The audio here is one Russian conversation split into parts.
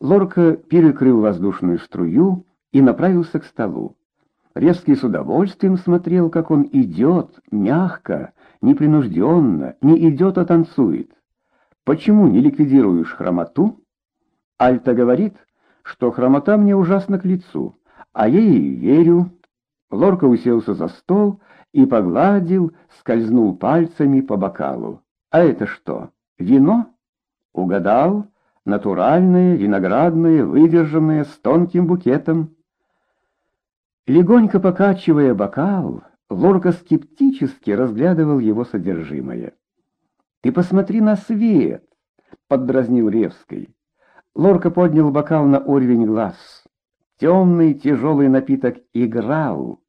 Лорка перекрыл воздушную струю и направился к столу. Резкий с удовольствием смотрел, как он идет, мягко, непринужденно, не идет, а танцует. Почему не ликвидируешь хромоту? Альта говорит, что хромота мне ужасно к лицу, а я ей верю. Лорка уселся за стол и погладил, скользнул пальцами по бокалу. А это что, вино? Угадал? Натуральные, виноградные, выдержанные, с тонким букетом. Легонько покачивая бокал, Лорка скептически разглядывал его содержимое. «Ты посмотри на свет!» — поддразнил Ревский. Лорка поднял бокал на уровень глаз. Темный тяжелый напиток играл,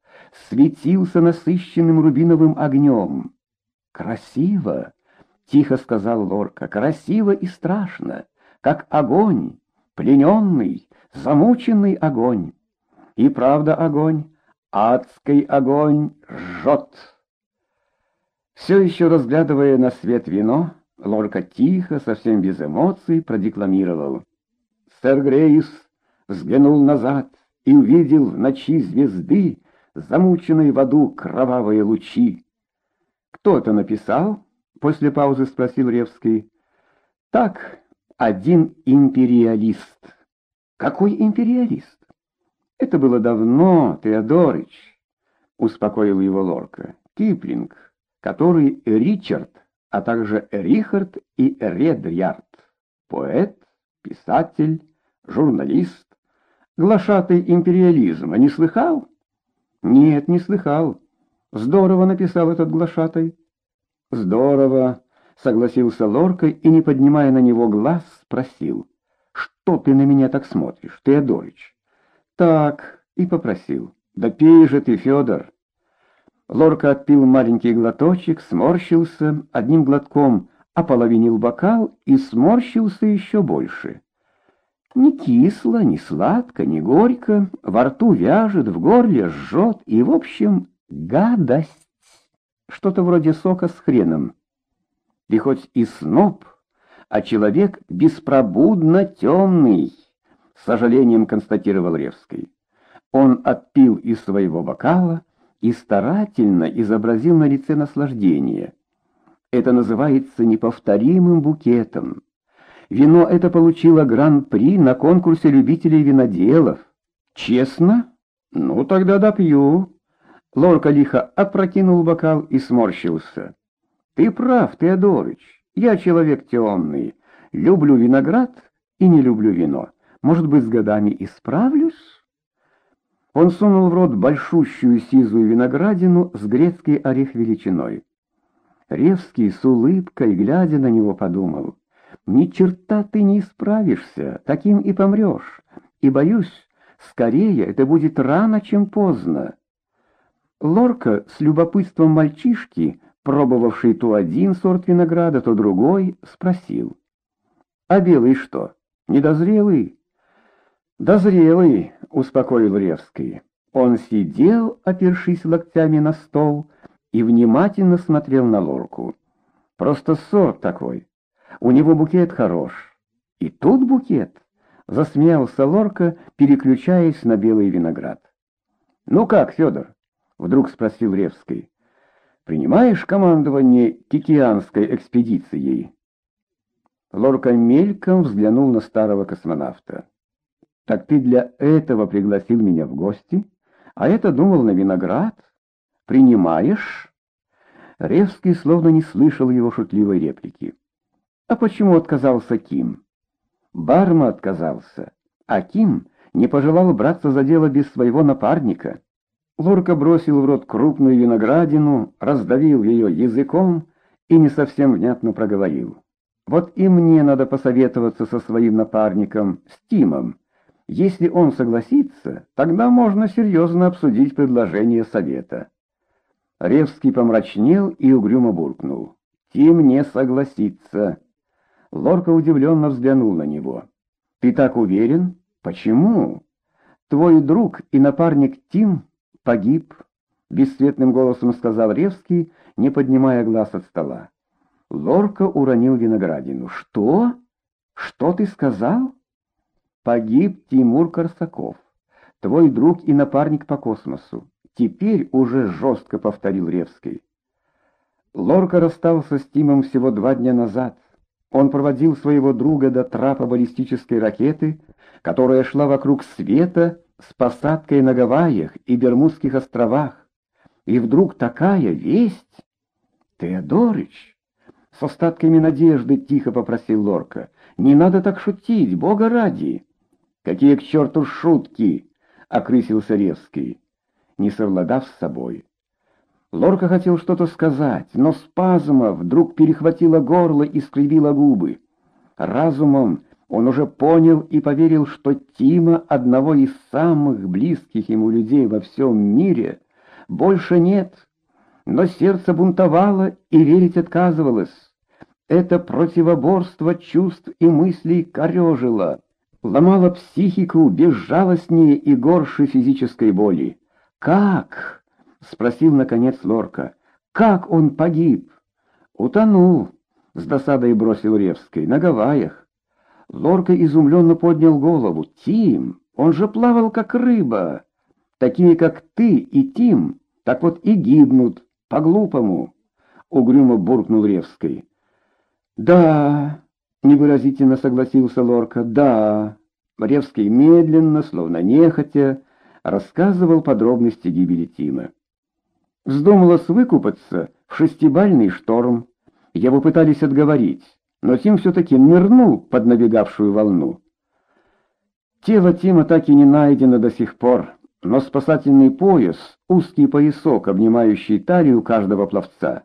светился насыщенным рубиновым огнем. «Красиво!» — тихо сказал Лорка. «Красиво и страшно!» Как огонь, плененный, замученный огонь. И правда огонь, адский огонь жжет. Все еще разглядывая на свет вино, Лорка тихо, совсем без эмоций, продекламировал. Сэр Грейс взглянул назад и увидел в ночи звезды, замученной в аду кровавые лучи. «Кто это написал?» — после паузы спросил Ревский. «Так, один империалист. Какой империалист? Это было давно, Теодорыч, успокоил его Лорка. Киплинг, который Ричард, а также Рихард и Редьярд. Поэт, писатель, журналист, глашатый империализма. Не слыхал? Нет, не слыхал. Здорово написал этот глашатай. Здорово, согласился Лорка и, не поднимая на него глаз, спросил. «Что ты на меня так смотришь, Теодорыч?» «Так», и попросил. «Да пей же ты, Федор!» Лорка отпил маленький глоточек, сморщился, одним глотком ополовинил бокал и сморщился еще больше. Не кисло, не сладко, не горько, во рту вяжет, в горле жжет и, в общем, гадость. Что-то вроде сока с хреном. Ты хоть и сноб, а человек беспробудно темный, с сожалением констатировал Ревский. Он отпил из своего бокала и старательно изобразил на лице наслаждение. Это называется неповторимым букетом. Вино это получило гран-при на конкурсе любителей виноделов. Честно? Ну тогда допью. Лорка лихо опрокинул бокал и сморщился. Ты прав, Теодорыч. Я человек темный. Люблю виноград и не люблю вино. Может быть, с годами исправлюсь? Он сунул в рот большущую сизую виноградину с грецкий орех величиной. Ревский с улыбкой, глядя на него, подумал, «Ни черта ты не исправишься, таким и помрешь, и, боюсь, скорее это будет рано, чем поздно». Лорка с любопытством мальчишки пробовавший то один сорт винограда, то другой, спросил. «А белый что, недозрелый?» «Дозрелый», — успокоил Ревский. Он сидел, опершись локтями на стол, и внимательно смотрел на лорку. «Просто сорт такой. У него букет хорош». «И тут букет?» — засмеялся лорка, переключаясь на белый виноград. «Ну как, Федор?» — вдруг спросил Ревский. Принимаешь командование Кикианской экспедицией?» Лорка мельком взглянул на старого космонавта. «Так ты для этого пригласил меня в гости? А это думал на виноград? Принимаешь?» Ревский словно не слышал его шутливой реплики. «А почему отказался Ким?» Барма отказался, а Ким не пожелал браться за дело без своего напарника. Лорка бросил в рот крупную виноградину, раздавил ее языком и не совсем внятно проговорил. «Вот и мне надо посоветоваться со своим напарником, Стимом. Если он согласится, тогда можно серьезно обсудить предложение совета». Ревский помрачнел и угрюмо буркнул. «Тим не согласится». Лорка удивленно взглянул на него. «Ты так уверен? Почему? Твой друг и напарник Тим погиб, бесцветным голосом сказал Ревский, не поднимая глаз от стола. Лорка уронил виноградину. Что? Что ты сказал? погиб Тимур Корсаков, твой друг и напарник по космосу. Теперь уже жестко повторил Ревский. Лорка расстался с Тимом всего два дня назад. Он проводил своего друга до трапа баллистической ракеты, которая шла вокруг света с посадкой на Гавайях и Бермудских островах. И вдруг такая весть! Теодорыч! С остатками надежды тихо попросил Лорка. «Не надо так шутить, бога ради!» «Какие к черту шутки!» — окрысился Ревский, не совладав с собой. Лорка хотел что-то сказать, но спазма вдруг перехватила горло и скривила губы. Разумом он уже понял и поверил, что Тима, одного из самых близких ему людей во всем мире, больше нет. Но сердце бунтовало и верить отказывалось. Это противоборство чувств и мыслей корежило, ломало психику безжалостнее и горше физической боли. «Как?» — спросил, наконец, Лорка. «Как он погиб?» «Утонул», — с досадой бросил Ревский, — «на Гавайях». Лорка изумленно поднял голову. «Тим, он же плавал, как рыба. Такие, как ты и Тим, так вот и гибнут, по-глупому», — угрюмо буркнул Ревский. «Да», — невыразительно согласился Лорка, — «да». Ревский медленно, словно нехотя, рассказывал подробности гибели Тима. Вздумалось выкупаться в шестибальный шторм. Его пытались отговорить, но Тим все-таки нырнул под набегавшую волну. Тело Тима так и не найдено до сих пор, но спасательный пояс, узкий поясок, обнимающий талию каждого пловца,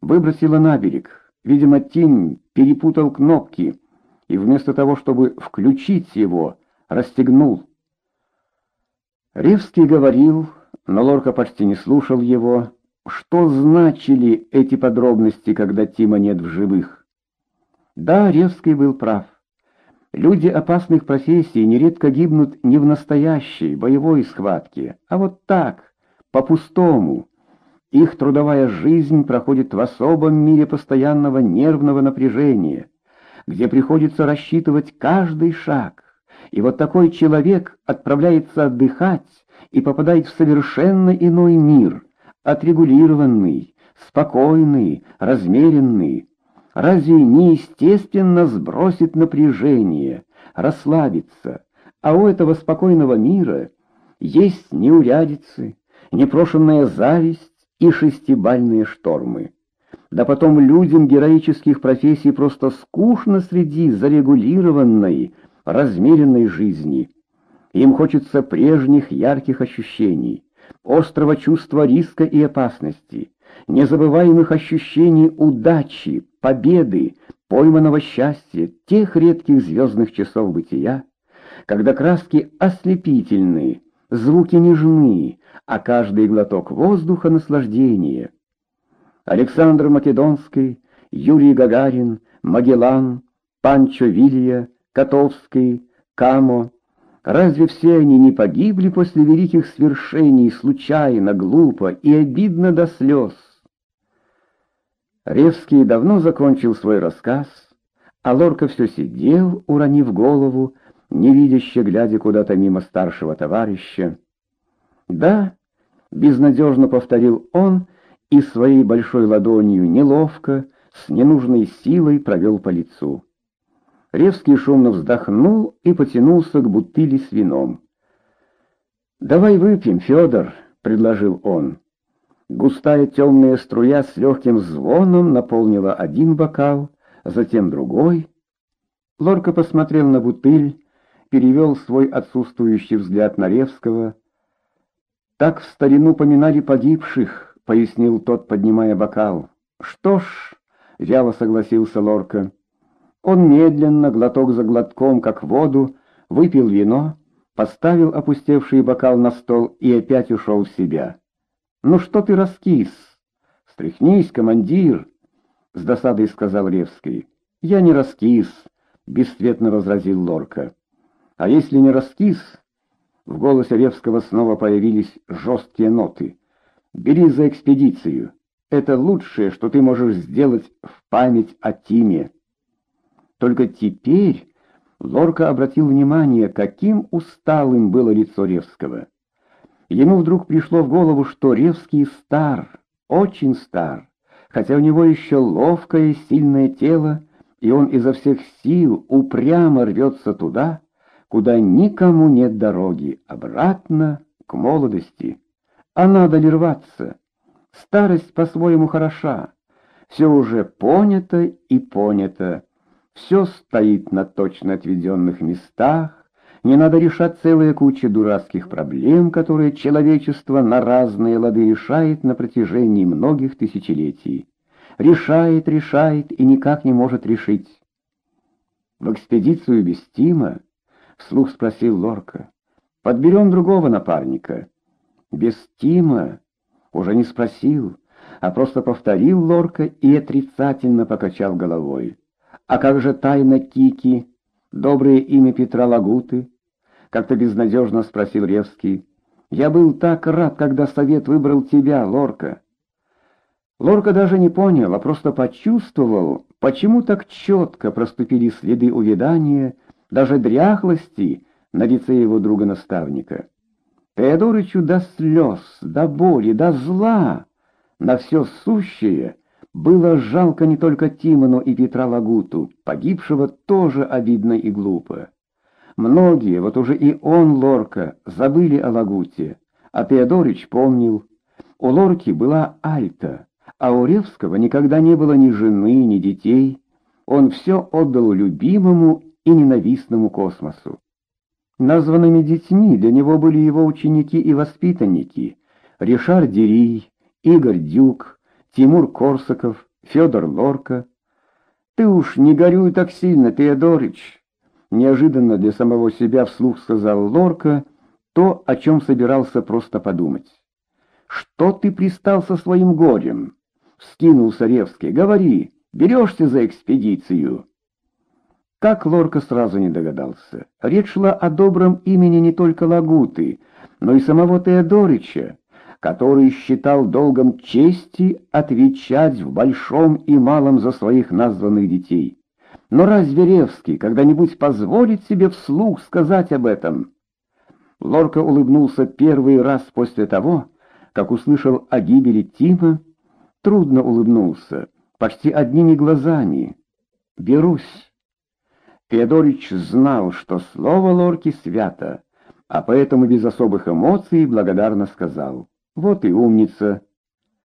выбросило на берег. Видимо, Тим перепутал кнопки и вместо того, чтобы включить его, расстегнул. Ревский говорил, но Лорка почти не слушал его, что значили эти подробности, когда Тима нет в живых. Да, Ревский был прав. Люди опасных профессий нередко гибнут не в настоящей боевой схватке, а вот так, по-пустому, их трудовая жизнь проходит в особом мире постоянного нервного напряжения, где приходится рассчитывать каждый шаг. И вот такой человек отправляется отдыхать и попадает в совершенно иной мир, отрегулированный, спокойный, размеренный. Разве не естественно сбросить напряжение, расслабиться? А у этого спокойного мира есть неурядицы, непрошенная зависть, и шестибальные штормы. Да потом людям героических профессий просто скучно среди зарегулированной, размеренной жизни. Им хочется прежних ярких ощущений, острого чувства риска и опасности, незабываемых ощущений удачи, победы, пойманного счастья, тех редких звездных часов бытия, когда краски ослепительные, звуки нежны, а каждый глоток воздуха — наслаждение. Александр Македонский, Юрий Гагарин, Магеллан, Панчо Вилья, Котовский, Камо — разве все они не погибли после великих свершений случайно, глупо и обидно до слез? Ревский давно закончил свой рассказ, а Лорка все сидел, уронив голову, невидяще глядя куда-то мимо старшего товарища. «Да», — безнадежно повторил он и своей большой ладонью неловко, с ненужной силой провел по лицу. Ревский шумно вздохнул и потянулся к бутыли с вином. «Давай выпьем, Федор», — предложил он. Густая темная струя с легким звоном наполнила один бокал, затем другой. Лорка посмотрел на бутыль, перевел свой отсутствующий взгляд на Ревского. «Так в старину поминали погибших», — пояснил тот, поднимая бокал. «Что ж», — вяло согласился Лорка. Он медленно, глоток за глотком, как воду, выпил вино, поставил опустевший бокал на стол и опять ушел в себя. «Ну что ты раскис?» «Стряхнись, командир!» — с досадой сказал Ревский. «Я не раскис», — бесцветно возразил Лорка. А если не раскис? В голосе Ревского снова появились жесткие ноты. Бери за экспедицию. Это лучшее, что ты можешь сделать в память о Тиме. Только теперь Лорка обратил внимание, каким усталым было лицо Ревского. Ему вдруг пришло в голову, что Ревский стар, очень стар, хотя у него еще ловкое сильное тело, и он изо всех сил упрямо рвется туда, куда никому нет дороги, обратно к молодости. А надо ли рваться? Старость по-своему хороша. Все уже понято и понято. Все стоит на точно отведенных местах. Не надо решать целая куча дурацких проблем, которые человечество на разные лады решает на протяжении многих тысячелетий. Решает, решает и никак не может решить. В экспедицию без Тима вслух спросил Лорка. Подберем другого напарника. Без Тима уже не спросил, а просто повторил Лорка и отрицательно покачал головой. А как же тайна Кики, доброе имя Петра Лагуты? Как-то безнадежно спросил Ревский. Я был так рад, когда совет выбрал тебя, Лорка. Лорка даже не понял, а просто почувствовал, почему так четко проступили следы увядания, даже дряхлости на лице его друга-наставника. Теодорычу до слез, до боли, до зла, на все сущее было жалко не только Тимону и Петра Лагуту, погибшего тоже обидно и глупо. Многие, вот уже и он, Лорка, забыли о Лагуте, а Теодорыч помнил. У Лорки была Альта, а у Ревского никогда не было ни жены, ни детей. Он все отдал любимому и ненавистному космосу. Названными детьми для него были его ученики и воспитанники Ришар Дерий, Игорь Дюк, Тимур Корсаков, Федор Лорка. «Ты уж не горюй так сильно, Теодорыч!» Неожиданно для самого себя вслух сказал Лорка то, о чем собирался просто подумать. «Что ты пристал со своим горем?» — вскинулся Ревский. «Говори, берешься за экспедицию?» Как Лорка сразу не догадался. Речь шла о добром имени не только Лагуты, но и самого Теодорича, который считал долгом чести отвечать в большом и малом за своих названных детей. Но разве Ревский когда-нибудь позволит себе вслух сказать об этом? Лорка улыбнулся первый раз после того, как услышал о гибели Тима. Трудно улыбнулся, почти одними глазами. «Берусь». Феодорич знал, что слово Лорки свято, а поэтому без особых эмоций благодарно сказал. «Вот и умница,